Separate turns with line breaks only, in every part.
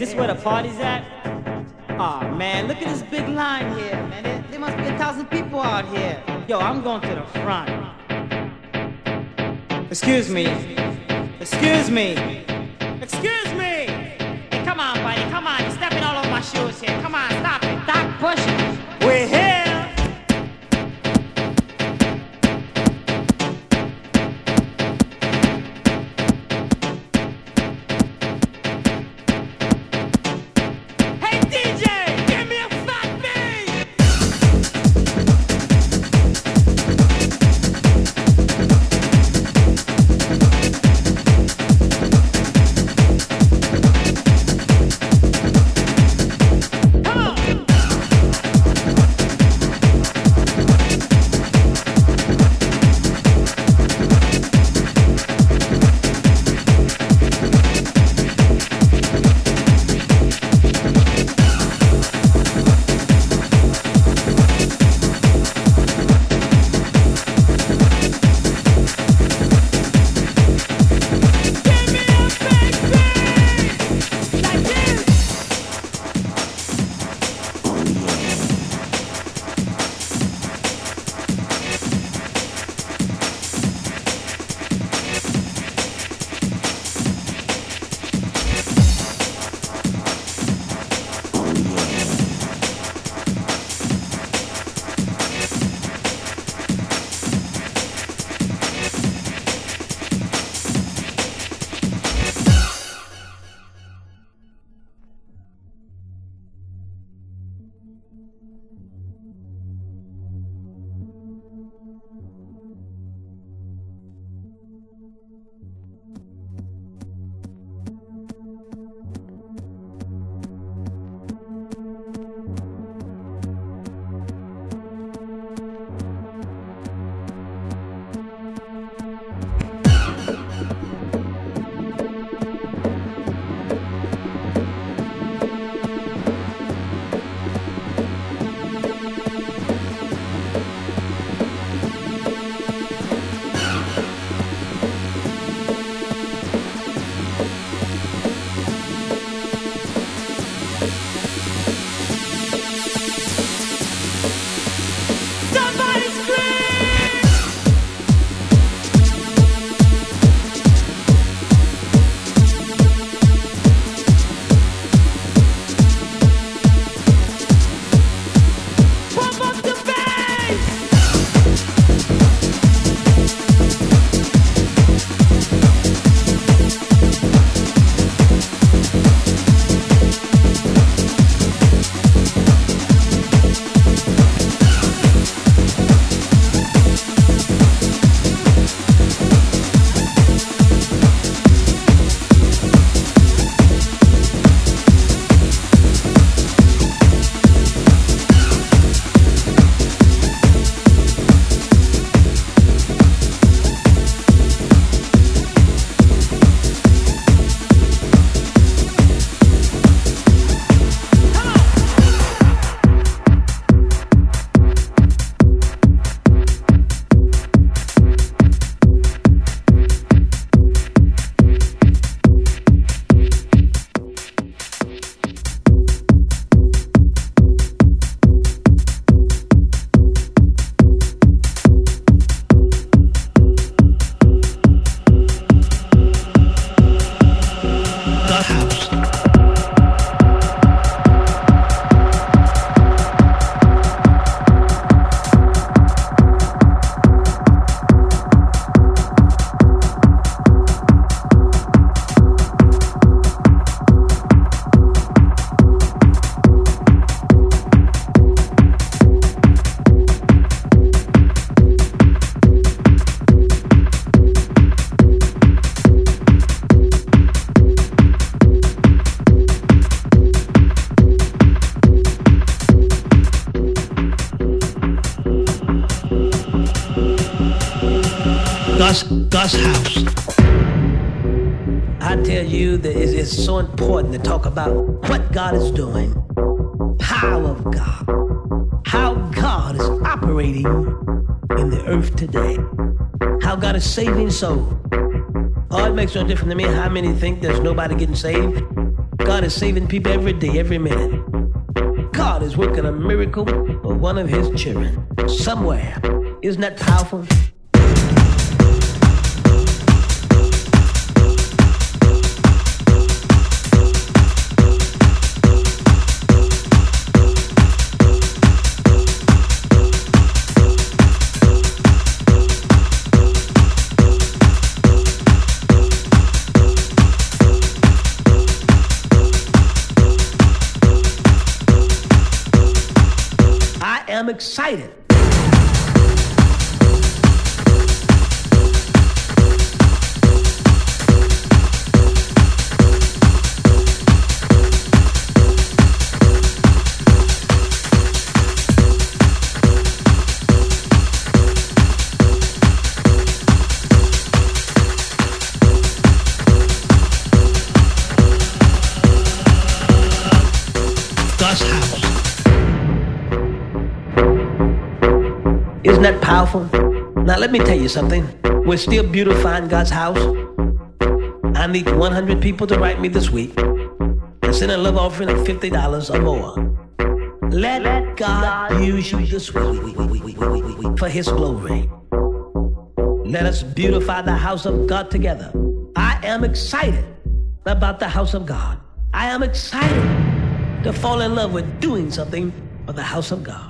is this where the party's at? Aw, oh, man, look at this big line here, man. There, there must be a thousand people out here. Yo, I'm going to the front. Excuse me. Excuse me. Saving soul. Oh, it makes no difference to me how God is operating in the earth today. How God is
saving souls. Oh, it makes no difference to me how many think there's nobody getting saved. God is saving people every day, every minute. God is working a miracle for one of his children somewhere. Isn't that powerful? Excited. Powerful? Now, let me tell you something. We're still beautifying God's house. I need 100 people to write me this week and send a love offering of $50 or more. Let, Let God, God use you this week for His glory. Let us beautify the house of God together. I am excited about the house of God. I am excited to fall in love with doing something for the house of God.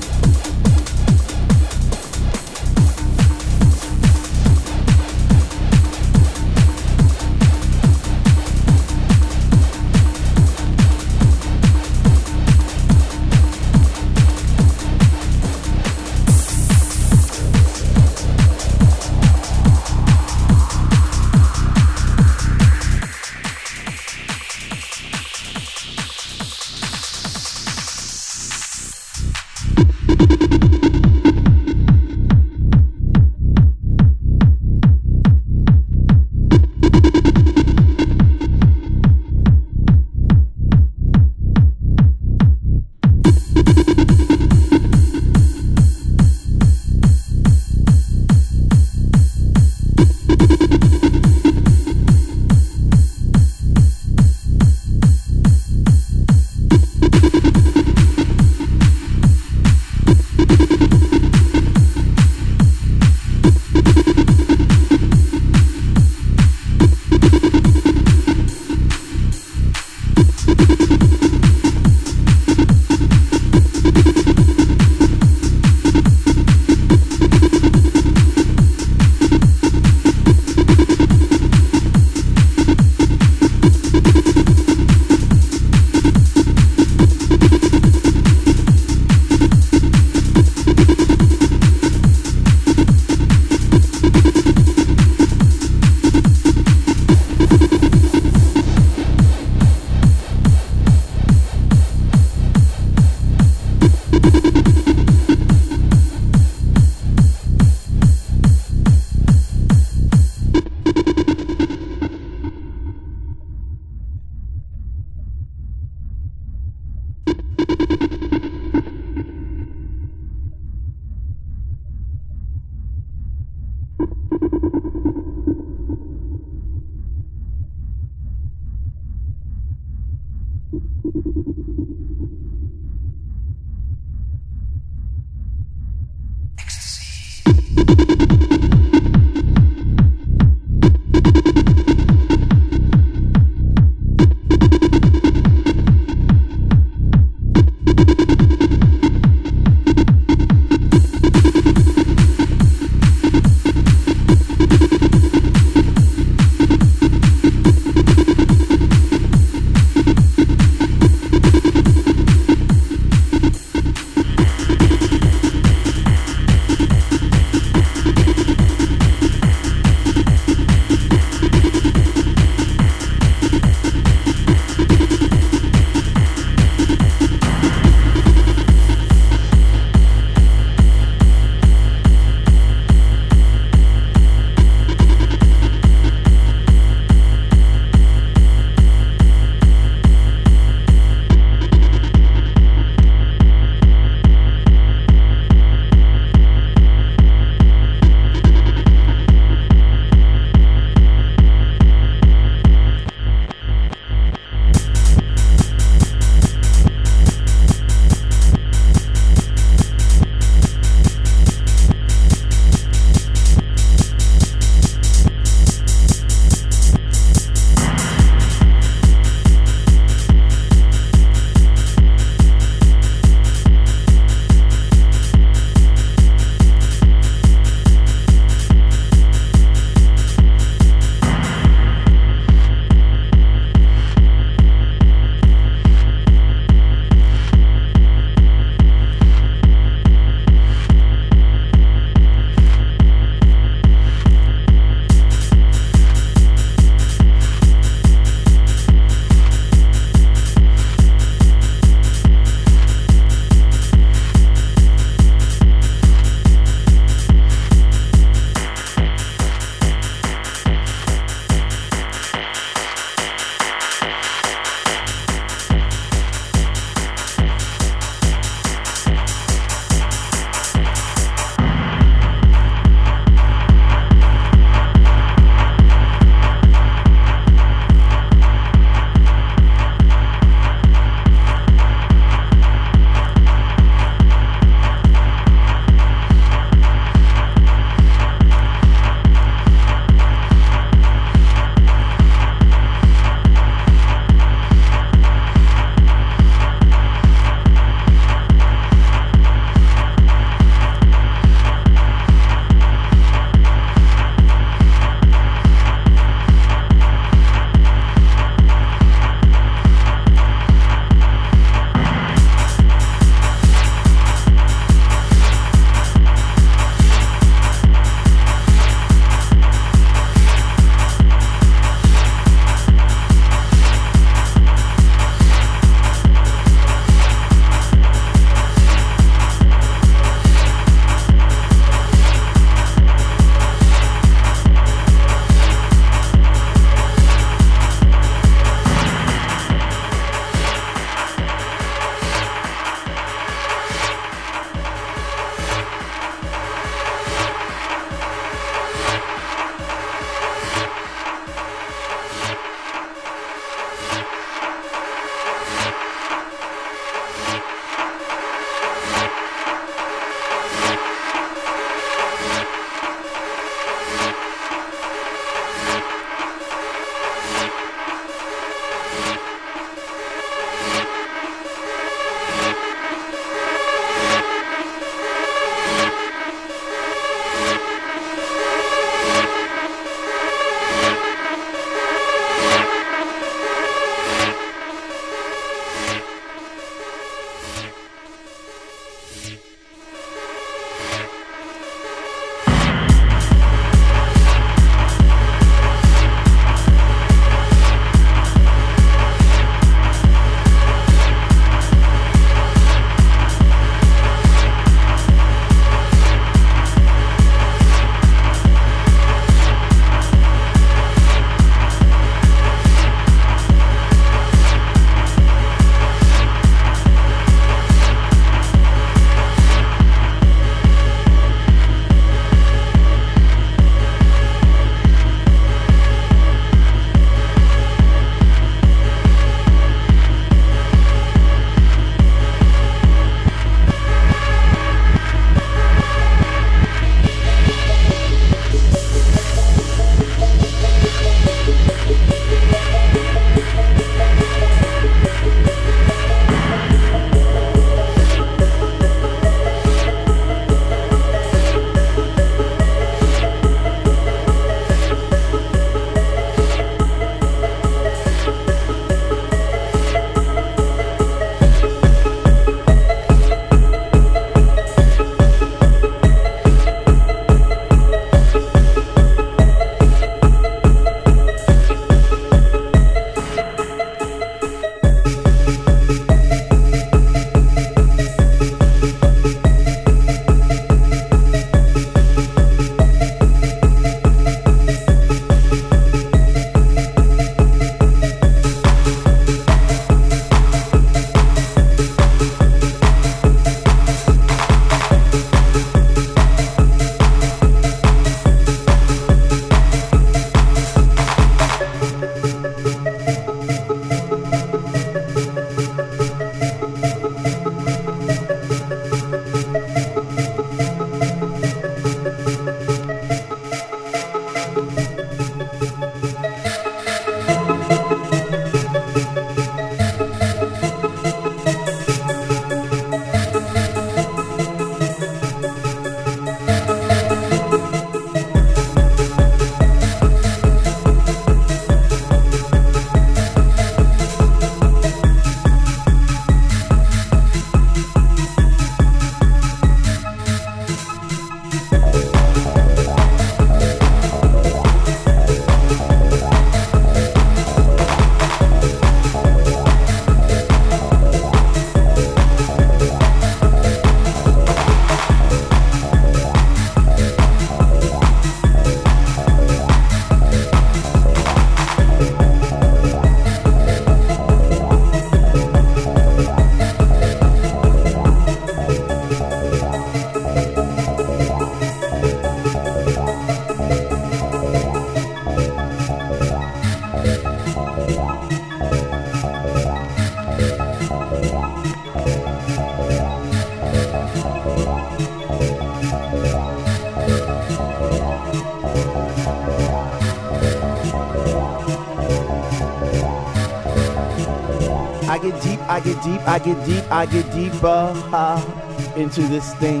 I get deep, I get deep, I get deeper into this thing.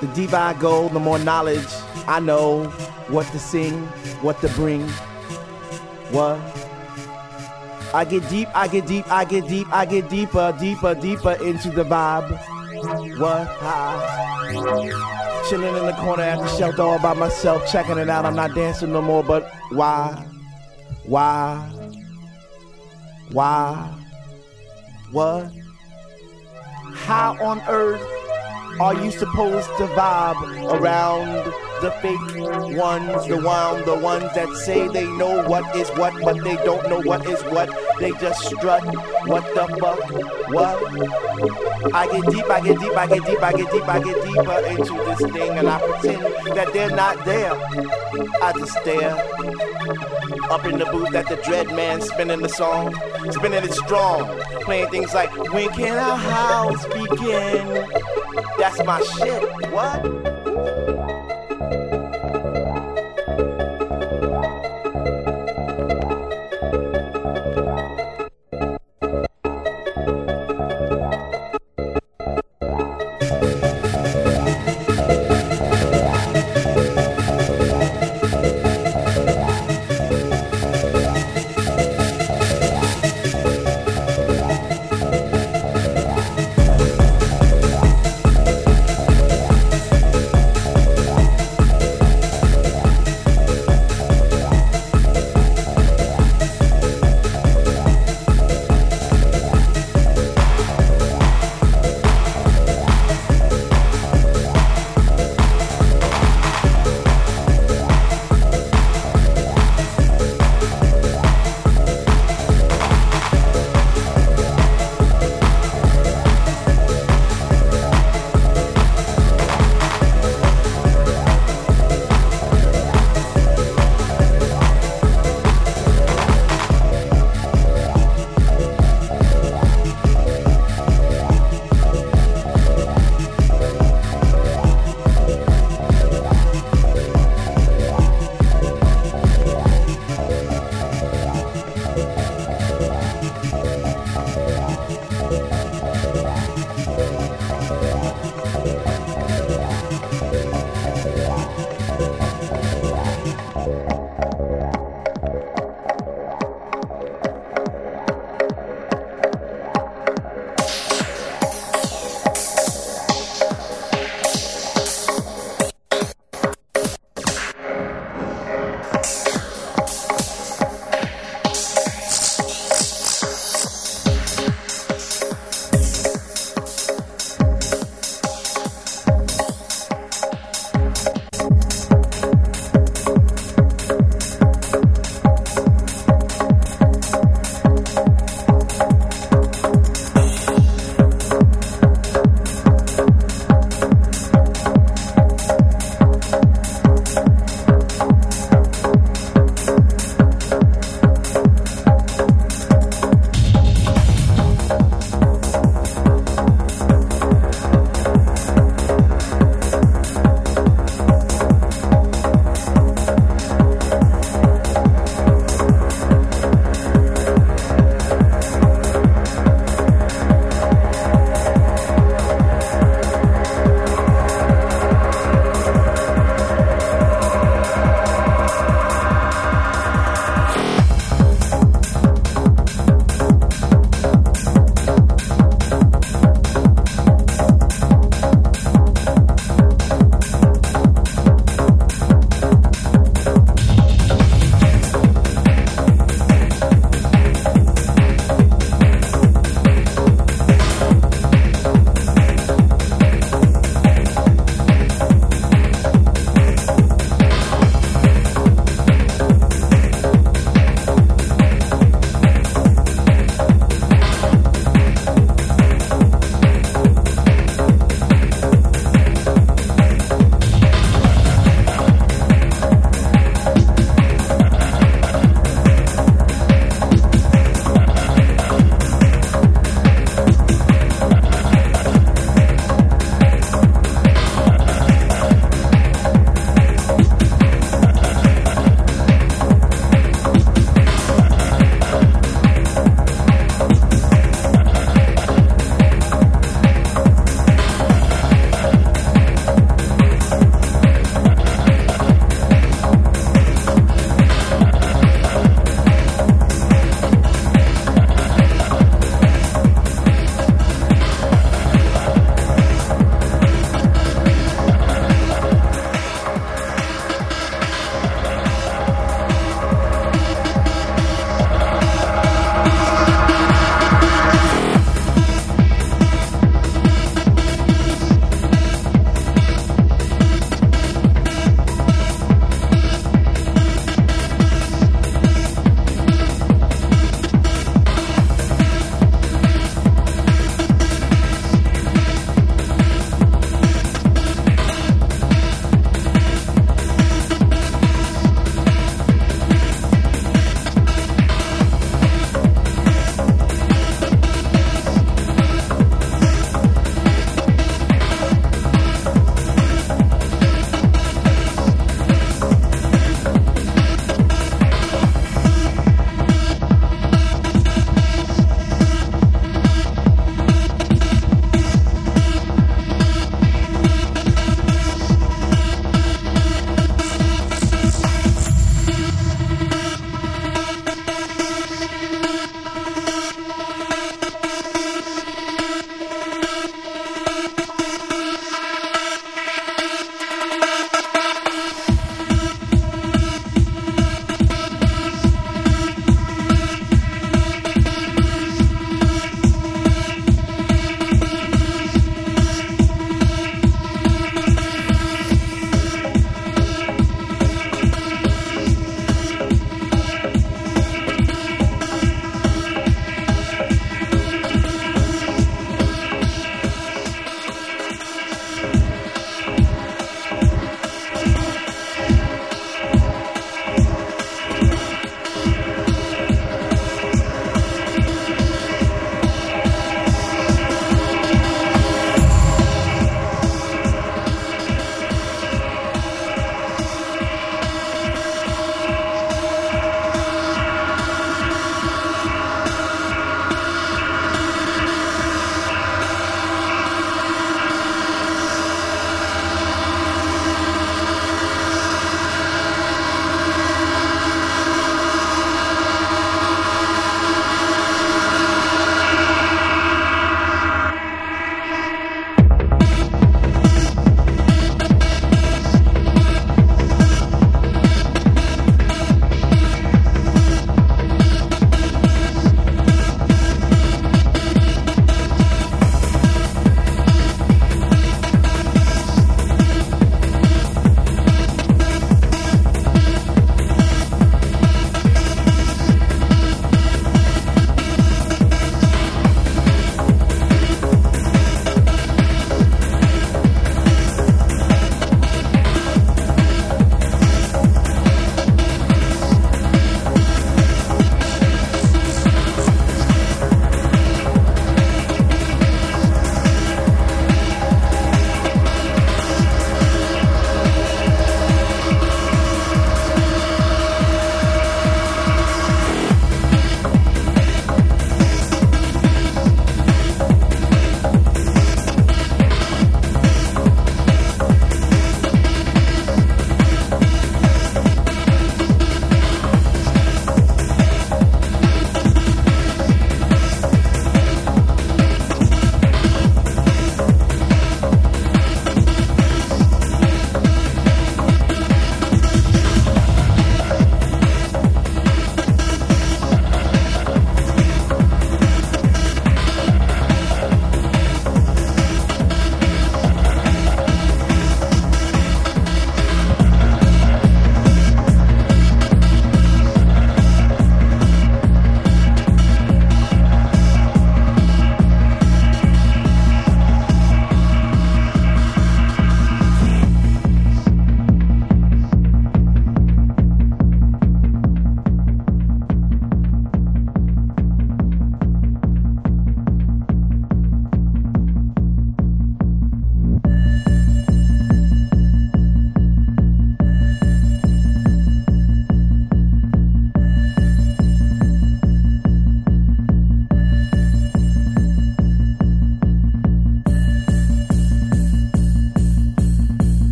The deeper I go, the more knowledge I know what to sing, what to bring, what. I get deep, I get deep, I get deep, I get deeper, deeper, deeper into the vibe. What? Ah. Chilling in the corner at the shelter all by myself, checking it out. I'm not dancing no more, but why? Why? Why? What? How on earth are you supposed to vibe around the fake ones, the one, the ones that say they know what is what, but they don't know what is what. They just strut. What the fuck? What? I get deep, I get deep, I get deep, I get deep, I get deeper into this thing, and I pretend that they're not there. I just stare up in the booth at the dread man spinning the song, spinning it strong, playing things like When can our house begin? That's my shit. What?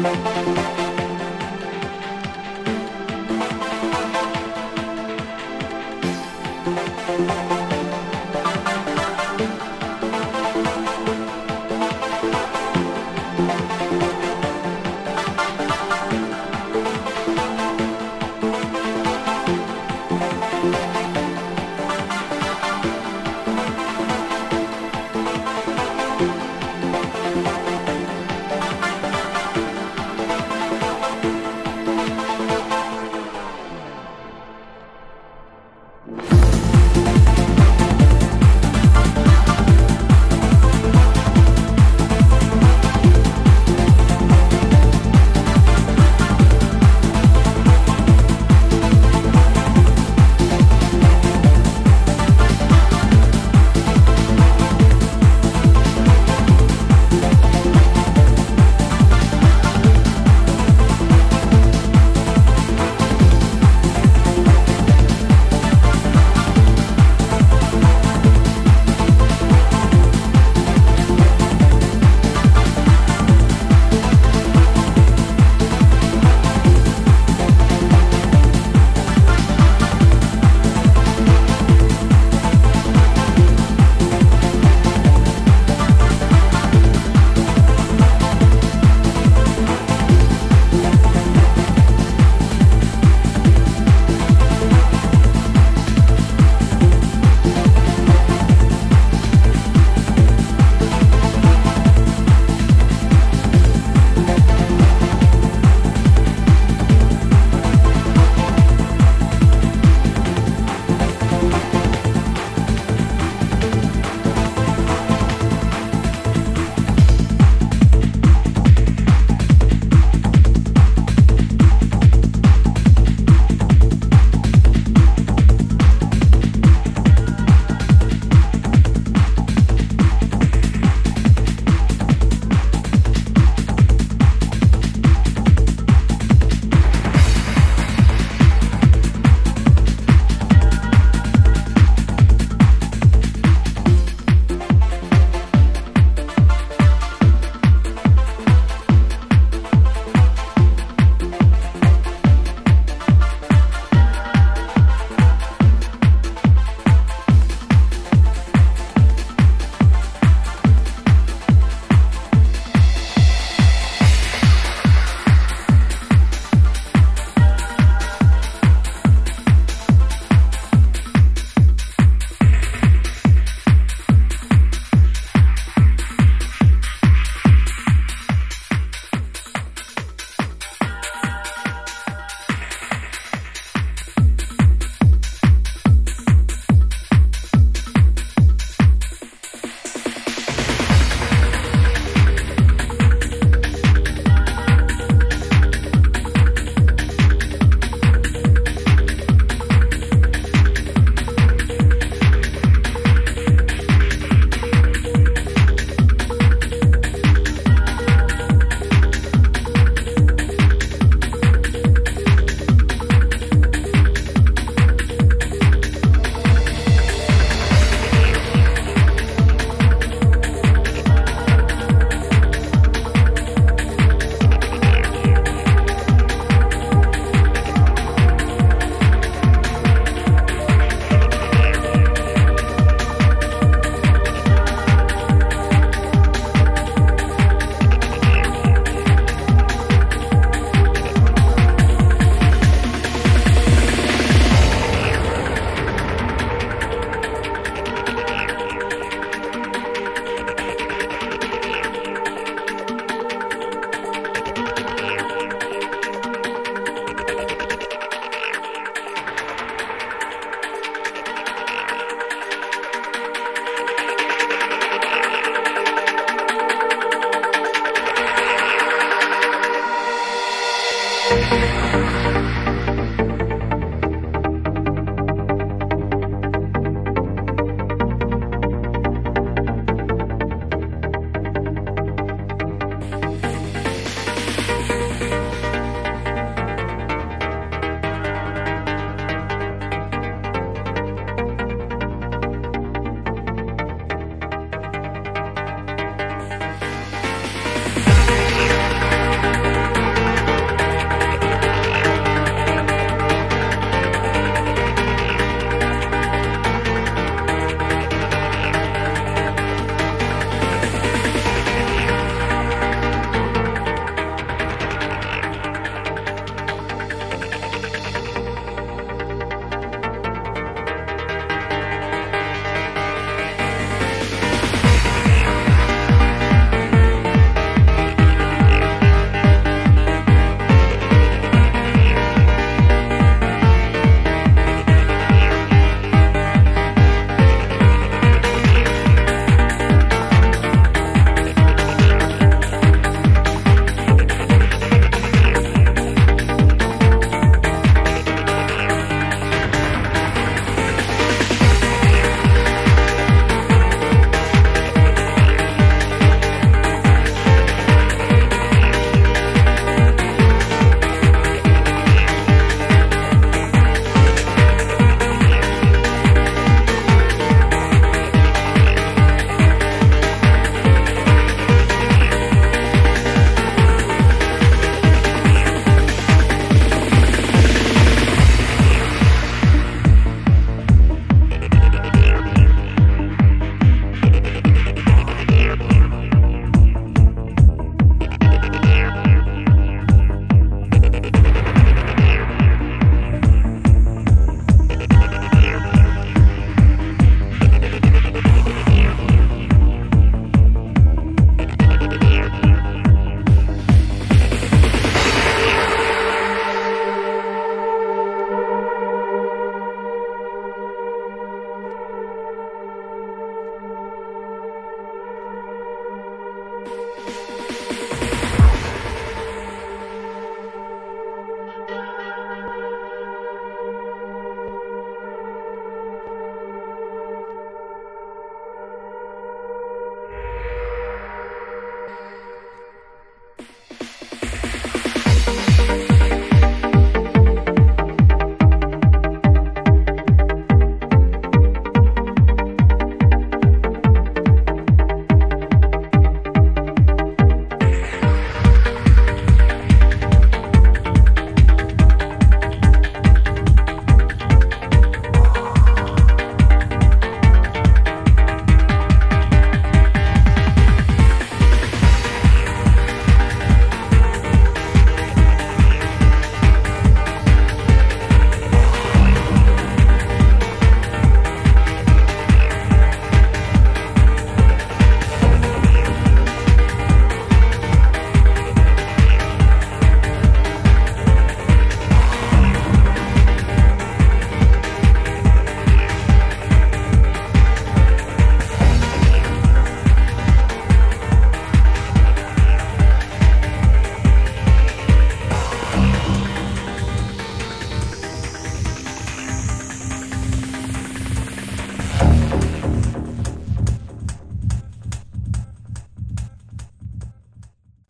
Música